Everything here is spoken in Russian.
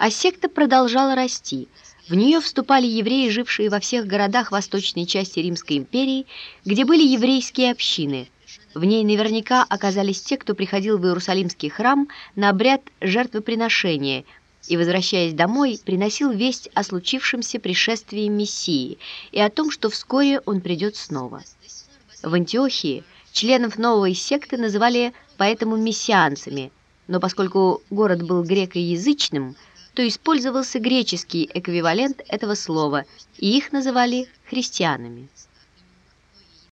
А секта продолжала расти. В нее вступали евреи, жившие во всех городах восточной части Римской империи, где были еврейские общины. В ней наверняка оказались те, кто приходил в Иерусалимский храм на обряд жертвоприношения и, возвращаясь домой, приносил весть о случившемся пришествии Мессии и о том, что вскоре он придет снова. В Антиохии членов новой секты называли поэтому мессианцами, но поскольку город был грекоязычным, то использовался греческий эквивалент этого слова, и их называли христианами.